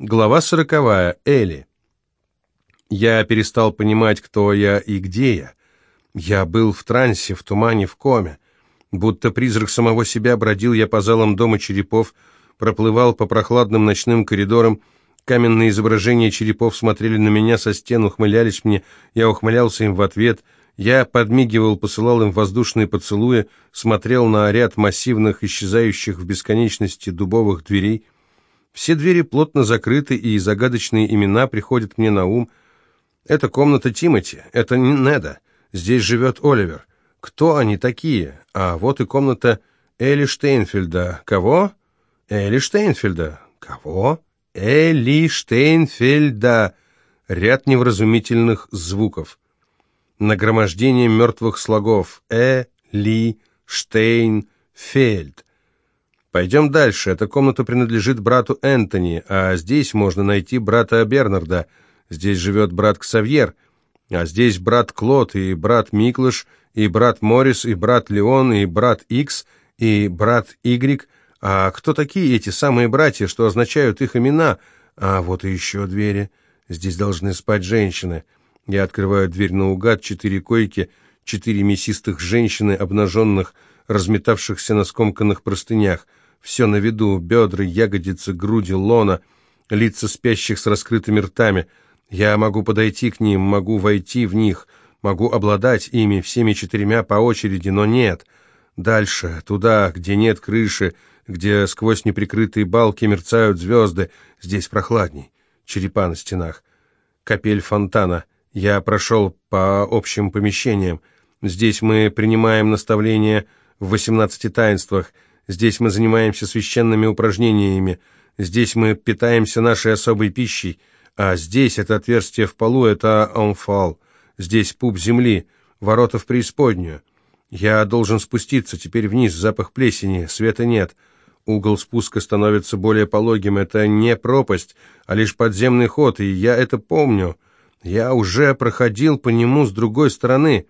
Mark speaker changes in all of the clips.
Speaker 1: Глава сороковая. Элли. Я перестал понимать, кто я и где я. Я был в трансе, в тумане, в коме. Будто призрак самого себя бродил я по залам дома черепов, проплывал по прохладным ночным коридорам, каменные изображения черепов смотрели на меня со стен, ухмылялись мне, я ухмылялся им в ответ, я подмигивал, посылал им воздушные поцелуи, смотрел на ряд массивных, исчезающих в бесконечности дубовых дверей — все двери плотно закрыты, и загадочные имена приходят мне на ум. Это комната Тимати, это не Неда. Здесь живет Оливер. Кто они такие? А вот и комната Элли Штейнфельда. Кого? Элли Штейнфельда. Кого? Элли Штейнфельда. Ряд невразумительных звуков. Нагромождение мертвых слогов. Э, Ли, Штейн, Фельд. Пойдем дальше. Эта комната принадлежит брату Энтони, а здесь можно найти брата Бернарда. Здесь живет брат Ксавьер, а здесь брат Клод и брат Миклыш, и брат Моррис, и брат Леон, и брат Икс, и брат Игрик. А кто такие эти самые братья, что означают их имена? А вот и еще двери. Здесь должны спать женщины. Я открываю дверь наугад, четыре койки, четыре мясистых женщины, обнаженных, разметавшихся на скомканных простынях — все на виду, бедра, ягодицы, груди, лона, лица спящих с раскрытыми ртами. Я могу подойти к ним, могу войти в них, могу обладать ими всеми четырьмя по очереди, но нет. Дальше, туда, где нет крыши, где сквозь неприкрытые балки мерцают звезды, здесь прохладней. Черепа на стенах. Капель фонтана. Я прошел по общим помещениям. Здесь мы принимаем наставления в восемнадцати таинствах — Здесь мы занимаемся священными упражнениями, здесь мы питаемся нашей особой пищей, а здесь это отверстие в полу, это амфал, здесь пуп земли, ворота в преисподнюю. Я должен спуститься теперь вниз, запах плесени, света нет. Угол спуска становится более пологим, это не пропасть, а лишь подземный ход, и я это помню. Я уже проходил по нему с другой стороны».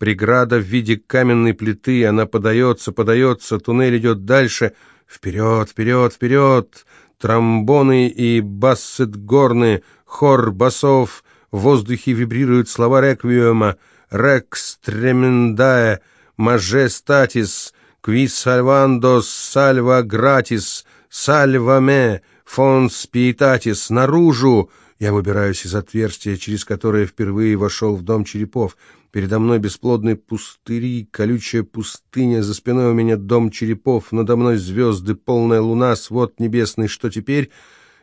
Speaker 1: Преграда в виде каменной плиты, она подается, подается, туннель идет дальше. Вперед, вперед, вперед! Тромбоны и бассет-горны, хор басов, в воздухе вибрируют слова реквиема. «Рекс тремендая, мажестатис, квис сальвандос, сальва гратис, сальва ме, фон спиетатис, наружу!» Я выбираюсь из отверстия, через которое впервые вошел в дом черепов. Передо мной бесплодные пустыри, колючая пустыня, за спиной у меня дом черепов, надо мной звезды, полная луна, свод небесный. Что теперь?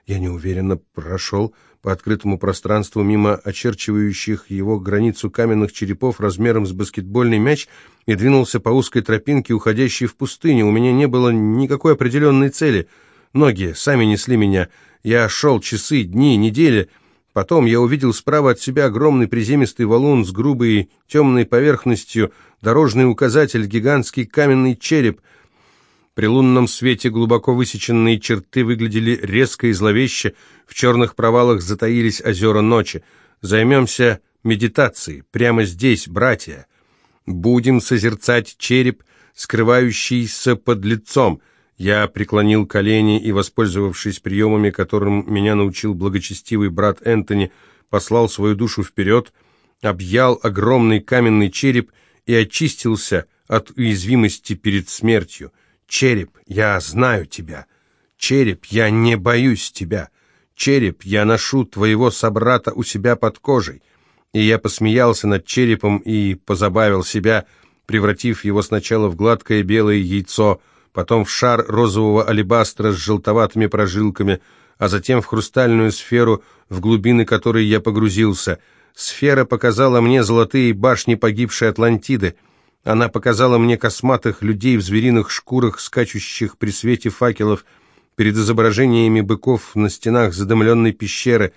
Speaker 1: Я неуверенно прошел по открытому пространству мимо очерчивающих его границу каменных черепов размером с баскетбольный мяч и двинулся по узкой тропинке, уходящей в пустыню. У меня не было никакой определенной цели. Ноги сами несли меня. Я шел часы, дни, недели... Потом я увидел справа от себя огромный приземистый валун с грубой темной поверхностью, дорожный указатель, гигантский каменный череп. При лунном свете глубоко высеченные черты выглядели резко и зловеще, в черных провалах затаились озера ночи. Займемся медитацией, прямо здесь, братья. Будем созерцать череп, скрывающийся под лицом — я преклонил колени и, воспользовавшись приемами, которым меня научил благочестивый брат Энтони, послал свою душу вперед, объял огромный каменный череп и очистился от уязвимости перед смертью. «Череп, я знаю тебя! Череп, я не боюсь тебя! Череп, я ношу твоего собрата у себя под кожей!» И я посмеялся над черепом и позабавил себя, превратив его сначала в гладкое белое яйцо – потом в шар розового алебастра с желтоватыми прожилками, а затем в хрустальную сферу, в глубины которой я погрузился. Сфера показала мне золотые башни погибшей Атлантиды. Она показала мне косматых людей в звериных шкурах, скачущих при свете факелов, перед изображениями быков на стенах задымленной пещеры.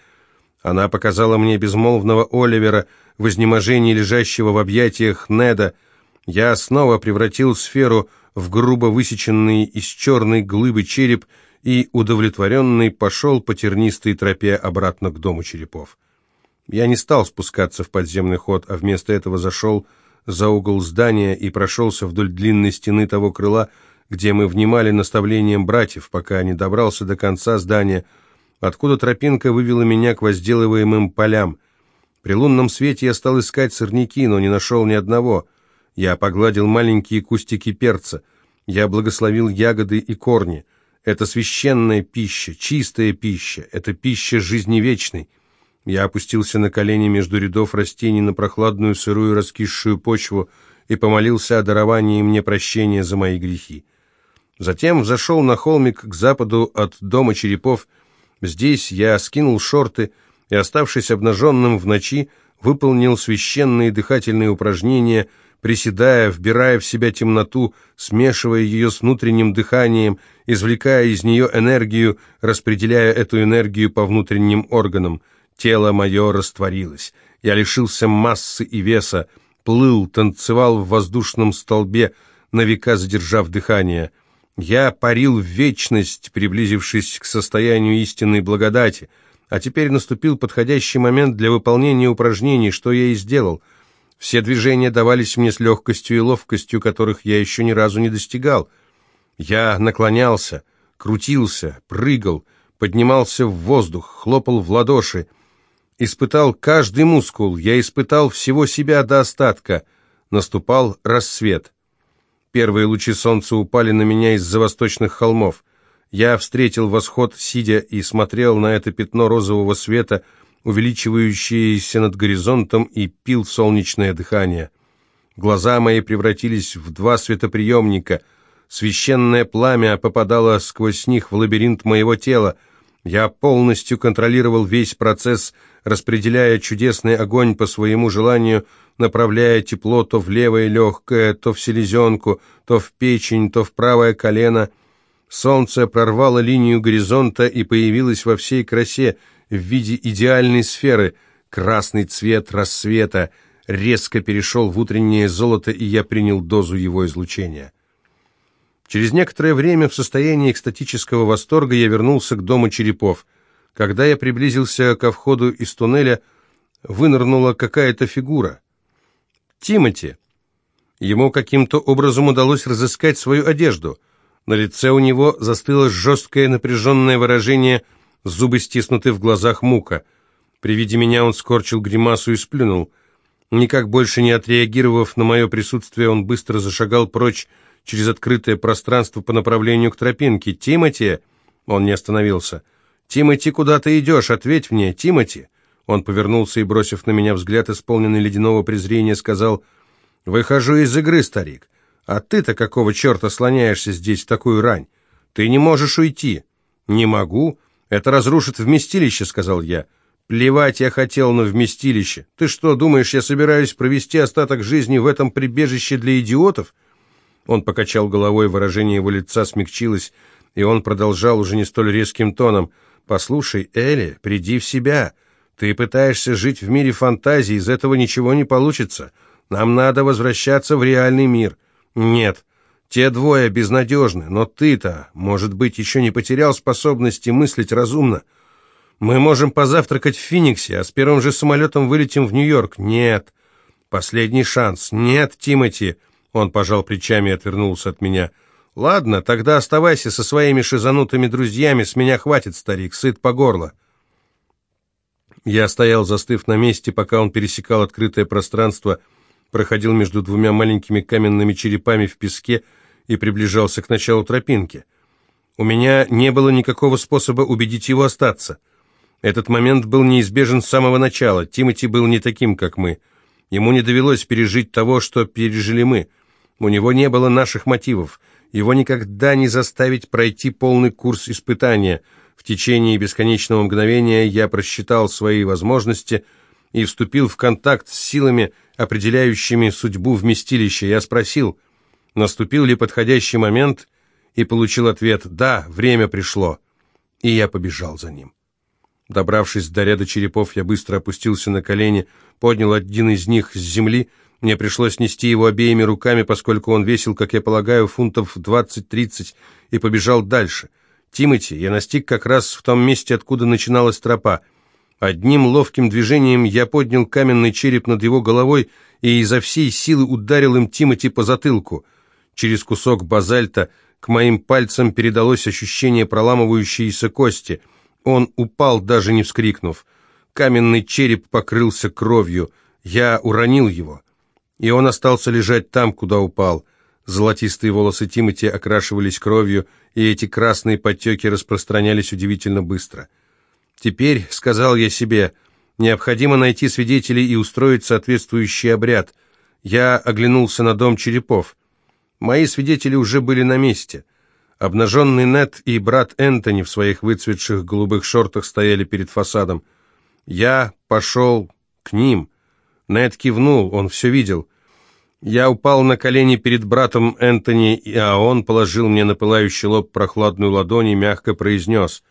Speaker 1: Она показала мне безмолвного Оливера, в изнеможении лежащего в объятиях Неда. Я снова превратил сферу в грубо высеченный из черной глыбы череп и, удовлетворенный, пошел по тернистой тропе обратно к дому черепов. Я не стал спускаться в подземный ход, а вместо этого зашел за угол здания и прошелся вдоль длинной стены того крыла, где мы внимали наставлениям братьев, пока не добрался до конца здания, откуда тропинка вывела меня к возделываемым полям. При лунном свете я стал искать сорняки, но не нашел ни одного. Я погладил маленькие кустики перца. Я благословил ягоды и корни. Это священная пища, чистая пища, это пища жизни вечной. Я опустился на колени между рядов растений на прохладную сырую раскисшую почву и помолился о даровании мне прощения за мои грехи. Затем взошел на холмик к западу от дома черепов. Здесь я скинул шорты и, оставшись обнаженным в ночи, выполнил священные дыхательные упражнения, приседая, вбирая в себя темноту, смешивая ее с внутренним дыханием, извлекая из нее энергию, распределяя эту энергию по внутренним органам. Тело мое растворилось. Я лишился массы и веса, плыл, танцевал в воздушном столбе, на века задержав дыхание. Я парил в вечность, приблизившись к состоянию истинной благодати, а теперь наступил подходящий момент для выполнения упражнений, что я и сделал. Все движения давались мне с легкостью и ловкостью, которых я еще ни разу не достигал. Я наклонялся, крутился, прыгал, поднимался в воздух, хлопал в ладоши, испытал каждый мускул, я испытал всего себя до остатка. Наступал рассвет. Первые лучи солнца упали на меня из-за восточных холмов. Я встретил восход, сидя и смотрел на это пятно розового света, увеличивающееся над горизонтом, и пил солнечное дыхание. Глаза мои превратились в два светоприемника. Священное пламя попадало сквозь них в лабиринт моего тела. Я полностью контролировал весь процесс, распределяя чудесный огонь по своему желанию, направляя тепло то в левое легкое, то в селезенку, то в печень, то в правое колено. Солнце прорвало линию горизонта и появилось во всей красе в виде идеальной сферы. Красный цвет рассвета резко перешел в утреннее золото, и я принял дозу его излучения. Через некоторое время в состоянии экстатического восторга я вернулся к дому черепов. Когда я приблизился ко входу из туннеля, вынырнула какая-то фигура. Тимати. Ему каким-то образом удалось разыскать свою одежду. На лице у него застыло жесткое напряженное выражение, зубы стиснуты в глазах мука. При виде меня он скорчил гримасу и сплюнул. Никак больше не отреагировав на мое присутствие, он быстро зашагал прочь через открытое пространство по направлению к тропинке. «Тимати!» Он не остановился. «Тимати, куда ты идешь? Ответь мне, Тимати!» Он повернулся и, бросив на меня взгляд, исполненный ледяного презрения, сказал, «Выхожу из игры, старик. А ты-то какого черта слоняешься здесь в такую рань? Ты не можешь уйти». «Не могу. Это разрушит вместилище», — сказал я. «Плевать я хотел на вместилище. Ты что, думаешь, я собираюсь провести остаток жизни в этом прибежище для идиотов?» Он покачал головой, выражение его лица смягчилось, и он продолжал уже не столь резким тоном. «Послушай, Элли, приди в себя. Ты пытаешься жить в мире фантазий, из этого ничего не получится. Нам надо возвращаться в реальный мир. Нет, те двое безнадежны, но ты-то, может быть, еще не потерял способности мыслить разумно. Мы можем позавтракать в Фениксе, а с первым же самолетом вылетим в Нью-Йорк. Нет. Последний шанс. Нет, Тимати. Он пожал плечами и отвернулся от меня. Ладно, тогда оставайся со своими шизанутыми друзьями, с меня хватит, старик, сыт по горло. Я стоял, застыв на месте, пока он пересекал открытое пространство, проходил между двумя маленькими каменными черепами в песке и приближался к началу тропинки. У меня не было никакого способа убедить его остаться. Этот момент был неизбежен с самого начала. Тимати был не таким, как мы. Ему не довелось пережить того, что пережили мы. У него не было наших мотивов. Его никогда не заставить пройти полный курс испытания – в течение бесконечного мгновения я просчитал свои возможности и вступил в контакт с силами, определяющими судьбу вместилища. Я спросил, наступил ли подходящий момент, и получил ответ «Да, время пришло». И я побежал за ним. Добравшись до ряда черепов, я быстро опустился на колени, поднял один из них с земли. Мне пришлось нести его обеими руками, поскольку он весил, как я полагаю, фунтов 20-30, и побежал дальше — Тимати я настиг как раз в том месте, откуда начиналась тропа. Одним ловким движением я поднял каменный череп над его головой и изо всей силы ударил им Тимати по затылку. Через кусок базальта к моим пальцам передалось ощущение проламывающейся кости. Он упал, даже не вскрикнув. Каменный череп покрылся кровью. Я уронил его. И он остался лежать там, куда упал. Золотистые волосы Тимати окрашивались кровью, и эти красные подтеки распространялись удивительно быстро. «Теперь», — сказал я себе, — «необходимо найти свидетелей и устроить соответствующий обряд». Я оглянулся на дом черепов. Мои свидетели уже были на месте. Обнаженный Нет и брат Энтони в своих выцветших голубых шортах стояли перед фасадом. Я пошел к ним. Нет кивнул, он все видел. Я упал на колени перед братом Энтони, а он положил мне на пылающий лоб прохладную ладонь и мягко произнес.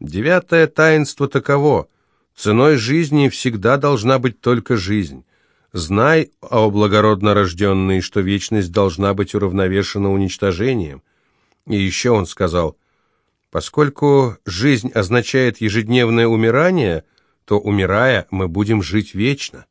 Speaker 1: «Девятое таинство таково. Ценой жизни всегда должна быть только жизнь. Знай, о благородно рожденный, что вечность должна быть уравновешена уничтожением». И еще он сказал, поскольку жизнь означает ежедневное умирание, то, умирая, мы будем жить вечно.